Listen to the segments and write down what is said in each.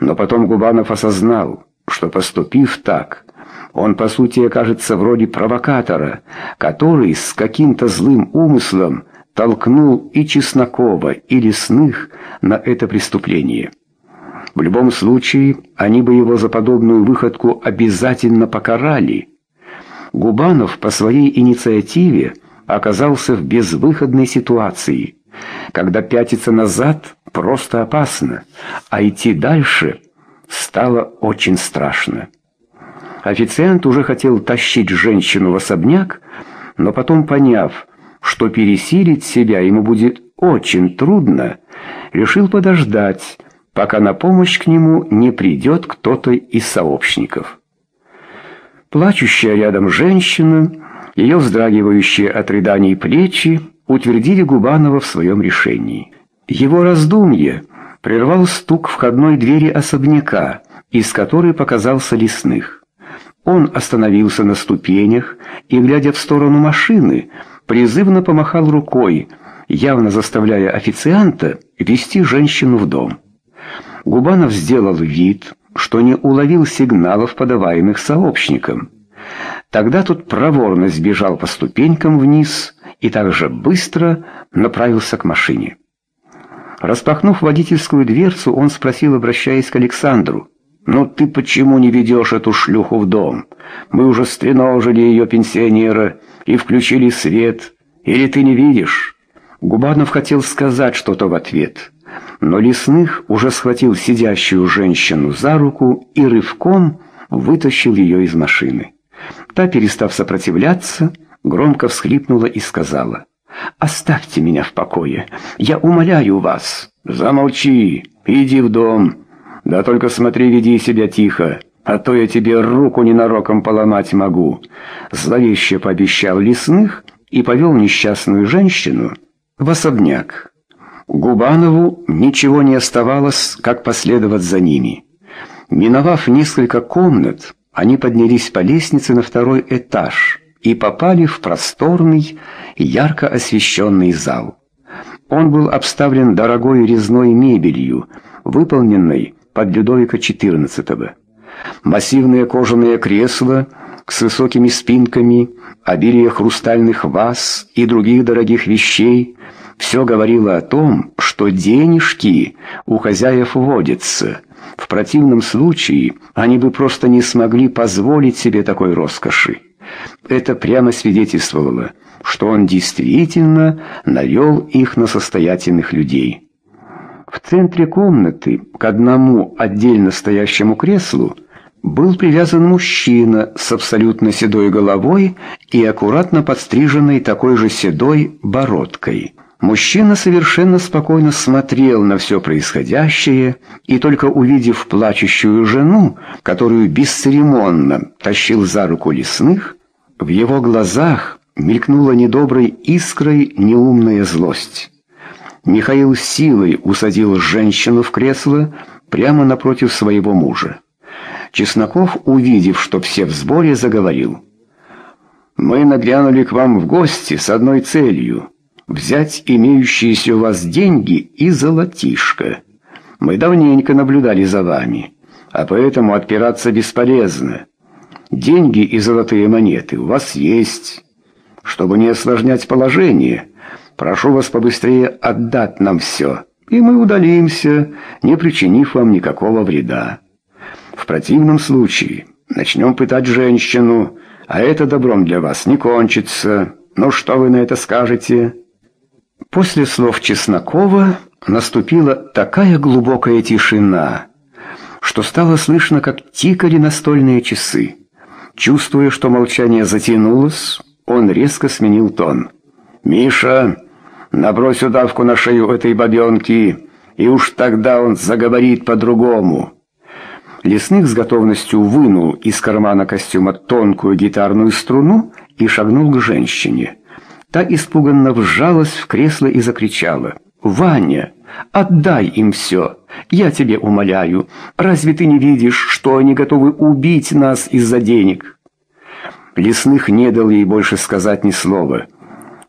Но потом Губанов осознал, что, поступив так, он, по сути, окажется вроде провокатора, который с каким-то злым умыслом толкнул и Чеснокова, и Лесных на это преступление. В любом случае, они бы его за подобную выходку обязательно покарали. Губанов по своей инициативе оказался в безвыходной ситуации, когда пятиться назад просто опасно, а идти дальше стало очень страшно. Официант уже хотел тащить женщину в особняк, но потом, поняв, что пересилить себя ему будет очень трудно, решил подождать, пока на помощь к нему не придет кто-то из сообщников. Плачущая рядом женщина, ее вздрагивающие от рыданий плечи, утвердили Губанова в своем решении. Его раздумье прервал стук входной двери особняка, из которой показался лесных. Он остановился на ступенях и, глядя в сторону машины, призывно помахал рукой, явно заставляя официанта вести женщину в дом. Губанов сделал вид, что не уловил сигналов, подаваемых сообщникам. Тогда тот проворно сбежал по ступенькам вниз и также быстро направился к машине. Распахнув водительскую дверцу, он спросил, обращаясь к Александру, «Ну ты почему не ведешь эту шлюху в дом? Мы уже стреножили ее пенсионера и включили свет. Или ты не видишь?» Губанов хотел сказать что-то в ответ, но Лесных уже схватил сидящую женщину за руку и рывком вытащил ее из машины. Та, перестав сопротивляться, громко всхлипнула и сказала, «Оставьте меня в покое, я умоляю вас». «Замолчи, иди в дом». Да только смотри, веди себя тихо, а то я тебе руку ненароком поломать могу. Зловеще пообещал лесных и повел несчастную женщину в особняк. Губанову ничего не оставалось, как последовать за ними. Миновав несколько комнат, они поднялись по лестнице на второй этаж и попали в просторный, ярко освещенный зал. Он был обставлен дорогой резной мебелью, выполненной под Людовика XIV. Массивные кожаные кресла с высокими спинками, обилие хрустальных ваз и других дорогих вещей все говорило о том, что денежки у хозяев водятся. В противном случае они бы просто не смогли позволить себе такой роскоши. Это прямо свидетельствовало, что он действительно навел их на состоятельных людей. В центре комнаты, к одному отдельно стоящему креслу, был привязан мужчина с абсолютно седой головой и аккуратно подстриженной такой же седой бородкой. Мужчина совершенно спокойно смотрел на все происходящее, и только увидев плачущую жену, которую бесцеремонно тащил за руку лесных, в его глазах мелькнула недоброй искрой неумная злость. Михаил силой усадил женщину в кресло прямо напротив своего мужа. Чесноков, увидев, что все в сборе, заговорил. «Мы нагрянули к вам в гости с одной целью — взять имеющиеся у вас деньги и золотишко. Мы давненько наблюдали за вами, а поэтому отпираться бесполезно. Деньги и золотые монеты у вас есть. Чтобы не осложнять положение, Прошу вас побыстрее отдать нам все, и мы удалимся, не причинив вам никакого вреда. В противном случае начнем пытать женщину, а это добром для вас не кончится. Ну что вы на это скажете?» После слов Чеснокова наступила такая глубокая тишина, что стало слышно, как тикали настольные часы. Чувствуя, что молчание затянулось, он резко сменил тон. «Миша, Набрось удавку на шею этой бабенки, и уж тогда он заговорит по-другому. Лесных с готовностью вынул из кармана костюма тонкую гитарную струну и шагнул к женщине. Та испуганно вжалась в кресло и закричала. «Ваня, отдай им все! Я тебе умоляю! Разве ты не видишь, что они готовы убить нас из-за денег?» Лесных не дал ей больше сказать ни слова.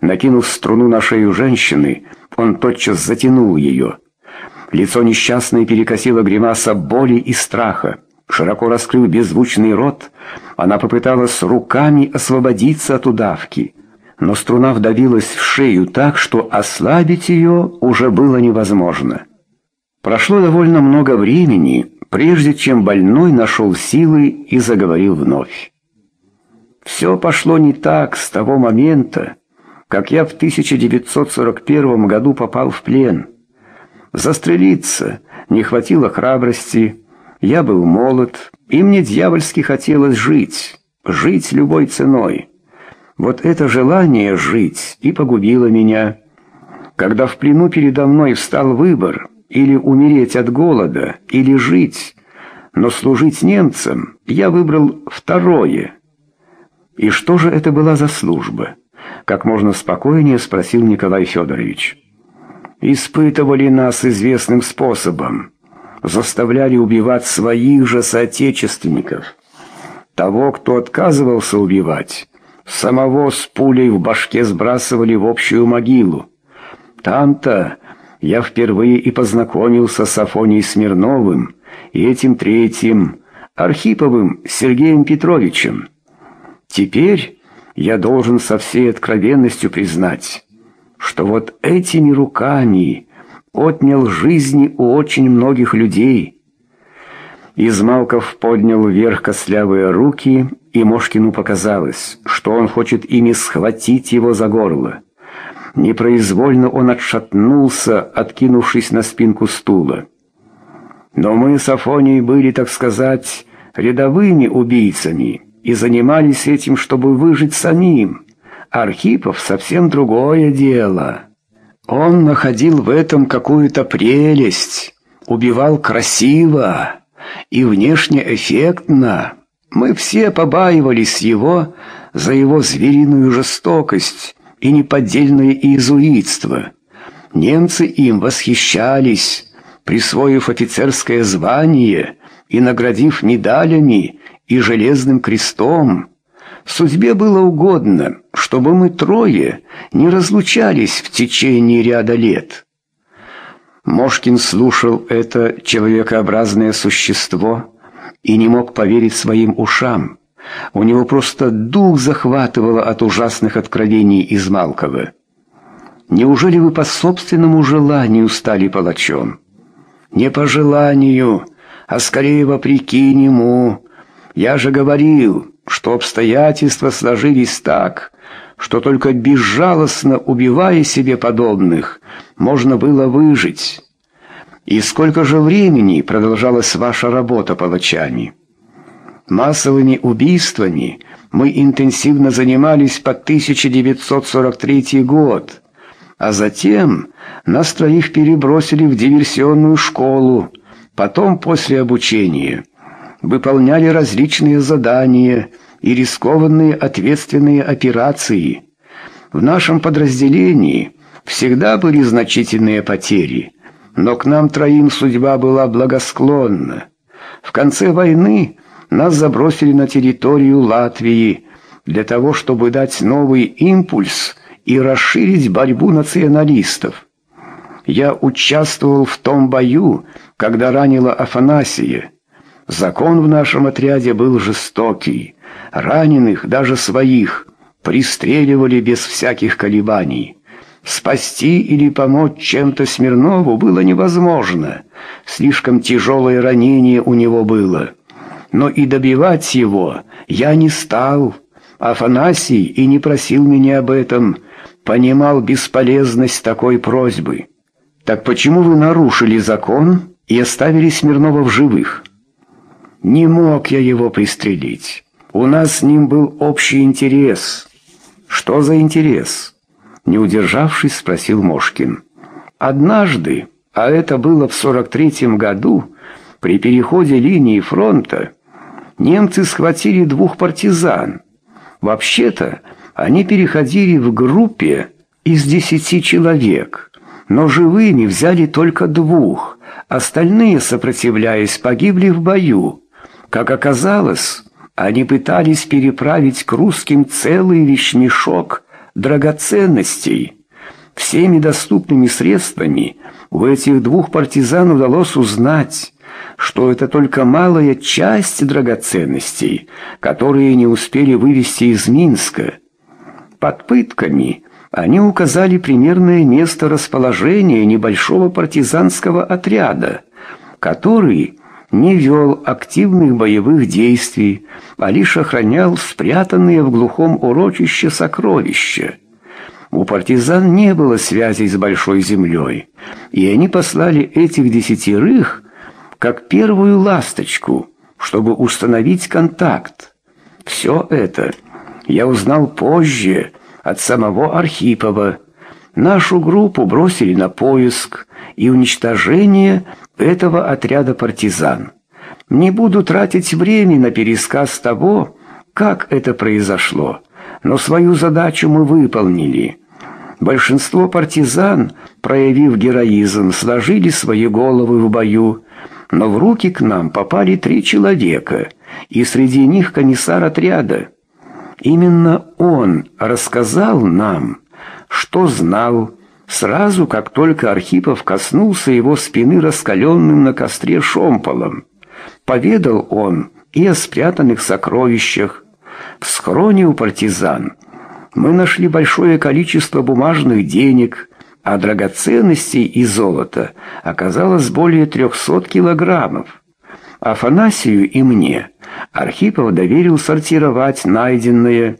Накинув струну на шею женщины, он тотчас затянул ее. Лицо несчастное перекосило гримаса боли и страха. Широко раскрыв беззвучный рот, она попыталась руками освободиться от удавки, но струна вдавилась в шею так, что ослабить ее уже было невозможно. Прошло довольно много времени, прежде чем больной нашел силы и заговорил вновь. Все пошло не так с того момента, как я в 1941 году попал в плен. Застрелиться не хватило храбрости, я был молод, и мне дьявольски хотелось жить, жить любой ценой. Вот это желание жить и погубило меня. Когда в плену передо мной встал выбор или умереть от голода, или жить, но служить немцам, я выбрал второе. И что же это была за служба? Как можно спокойнее спросил Николай Федорович. Испытывали нас известным способом заставляли убивать своих же соотечественников. Того, кто отказывался убивать, самого с пулей в башке сбрасывали в общую могилу. Там-то я впервые и познакомился с Афонией Смирновым и этим третьим, Архиповым Сергеем Петровичем. Теперь я должен со всей откровенностью признать, что вот этими руками отнял жизни у очень многих людей. Измалков поднял вверх костлявые руки, и Мошкину показалось, что он хочет ими схватить его за горло. Непроизвольно он отшатнулся, откинувшись на спинку стула. Но мы с Афонией были, так сказать, рядовыми убийцами и занимались этим, чтобы выжить самим. Архипов совсем другое дело». Он находил в этом какую-то прелесть, убивал красиво и внешне эффектно. Мы все побаивались его за его звериную жестокость и неподдельное иезуитство. Немцы им восхищались, присвоив офицерское звание и наградив медалями и железным крестом. Судьбе было угодно, чтобы мы трое не разлучались в течение ряда лет. Мошкин слушал это человекообразное существо и не мог поверить своим ушам. У него просто дух захватывало от ужасных откровений из Малкова. Неужели вы по собственному желанию стали палачом? Не по желанию, а скорее вопреки нему. Я же говорил, что обстоятельства сложились так, что только безжалостно убивая себе подобных, можно было выжить. И сколько же времени продолжалась ваша работа палачами? Массовыми убийствами мы интенсивно занимались по 1943 год, а затем нас троих перебросили в диверсионную школу, потом после обучения – выполняли различные задания и рискованные ответственные операции. В нашем подразделении всегда были значительные потери, но к нам троим судьба была благосклонна. В конце войны нас забросили на территорию Латвии для того, чтобы дать новый импульс и расширить борьбу националистов. Я участвовал в том бою, когда ранила Афанасия. Закон в нашем отряде был жестокий. Раненых, даже своих, пристреливали без всяких колебаний. Спасти или помочь чем-то Смирнову было невозможно. Слишком тяжелое ранение у него было. Но и добивать его я не стал. Афанасий и не просил меня об этом, понимал бесполезность такой просьбы. Так почему вы нарушили закон и оставили Смирнова в живых? Не мог я его пристрелить. У нас с ним был общий интерес. Что за интерес? Не удержавшись, спросил Мошкин. Однажды, а это было в 43-м году, при переходе линии фронта, немцы схватили двух партизан. Вообще-то, они переходили в группе из десяти человек, но живыми взяли только двух, остальные, сопротивляясь, погибли в бою. Как оказалось, они пытались переправить к русским целый вещмешок драгоценностей. Всеми доступными средствами у этих двух партизан удалось узнать, что это только малая часть драгоценностей, которые не успели вывести из Минска. Под пытками они указали примерное место расположения небольшого партизанского отряда, который не вел активных боевых действий, а лишь охранял спрятанные в глухом урочище сокровища. У партизан не было связей с большой землей, и они послали этих десятерых как первую ласточку, чтобы установить контакт. Все это я узнал позже от самого Архипова. Нашу группу бросили на поиск и уничтожение этого отряда партизан. Не буду тратить время на пересказ того, как это произошло, но свою задачу мы выполнили. Большинство партизан, проявив героизм, сложили свои головы в бою, но в руки к нам попали три человека, и среди них комиссар отряда. Именно он рассказал нам, что знал, сразу как только Архипов коснулся его спины раскаленным на костре шомполом. Поведал он и о спрятанных сокровищах. В схроне у партизан мы нашли большое количество бумажных денег, а драгоценностей и золота оказалось более трехсот килограммов. Афанасию и мне Архипов доверил сортировать найденное,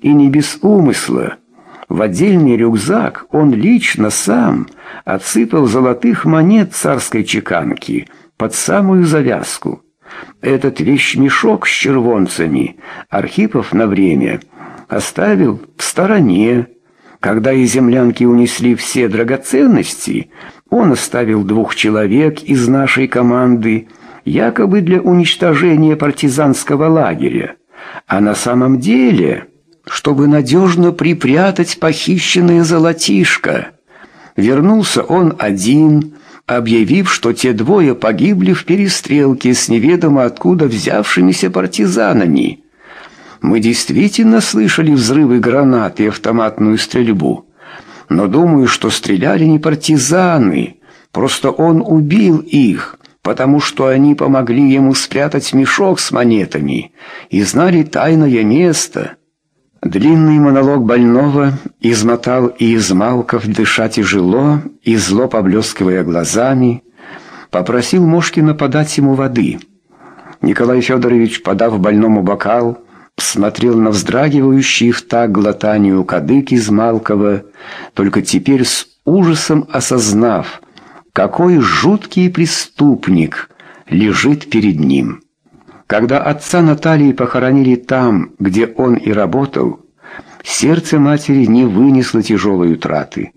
и не без умысла. В отдельный рюкзак он лично сам отсыпал золотых монет царской чеканки под самую завязку. Этот вещмешок с червонцами Архипов на время оставил в стороне. Когда из землянки унесли все драгоценности, он оставил двух человек из нашей команды, якобы для уничтожения партизанского лагеря, а на самом деле, чтобы надежно припрятать похищенное золотишко. Вернулся он один, объявив, что те двое погибли в перестрелке с неведомо откуда взявшимися партизанами. Мы действительно слышали взрывы гранат и автоматную стрельбу. Но думаю, что стреляли не партизаны, просто он убил их, потому что они помогли ему спрятать мешок с монетами и знали тайное место. Длинный монолог больного измотал и измалков дыша тяжело и зло поблескивая глазами, попросил Мошкина подать ему воды. Николай Федорович, подав больному бокал, смотрел на вздрагивающий в так глотанию кадык Измалкова, только теперь с ужасом осознав, какой жуткий преступник лежит перед ним. Когда отца Натальи похоронили там, где он и работал, сердце матери не вынесло тяжелой утраты.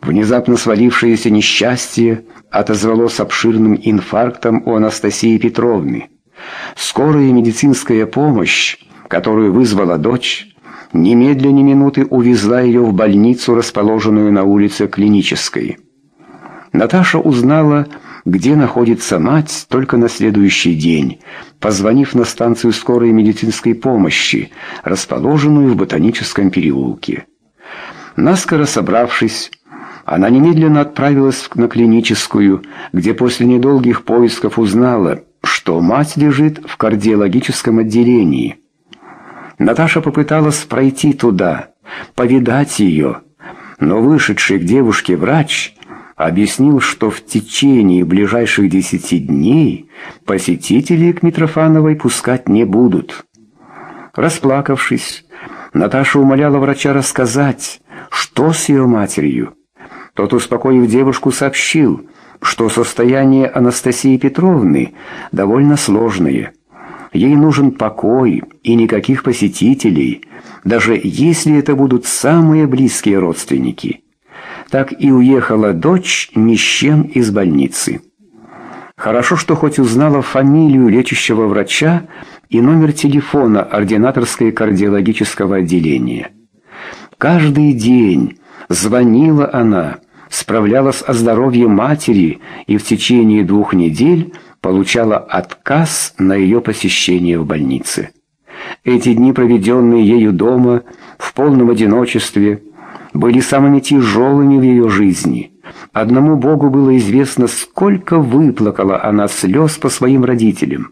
Внезапно свалившееся несчастье отозвалось обширным инфарктом у Анастасии Петровны. Скорая медицинская помощь, которую вызвала дочь, немедленно минуты увезла ее в больницу, расположенную на улице Клинической. Наташа узнала, где находится мать, только на следующий день, позвонив на станцию скорой медицинской помощи, расположенную в Ботаническом переулке. Наскоро собравшись, она немедленно отправилась на клиническую, где после недолгих поисков узнала, что мать лежит в кардиологическом отделении. Наташа попыталась пройти туда, повидать ее, но вышедший к девушке врач объяснил, что в течение ближайших десяти дней посетителей к Митрофановой пускать не будут. Расплакавшись, Наташа умоляла врача рассказать, что с ее матерью. Тот, успокоив девушку, сообщил, что состояние Анастасии Петровны довольно сложное. Ей нужен покой и никаких посетителей, даже если это будут самые близкие родственники так и уехала дочь ни с чем из больницы. Хорошо, что хоть узнала фамилию лечащего врача и номер телефона ординаторской кардиологического отделения. Каждый день звонила она, справлялась о здоровье матери и в течение двух недель получала отказ на ее посещение в больнице. Эти дни, проведенные ею дома, в полном одиночестве, были самыми тяжелыми в ее жизни. Одному Богу было известно, сколько выплакала она слез по своим родителям.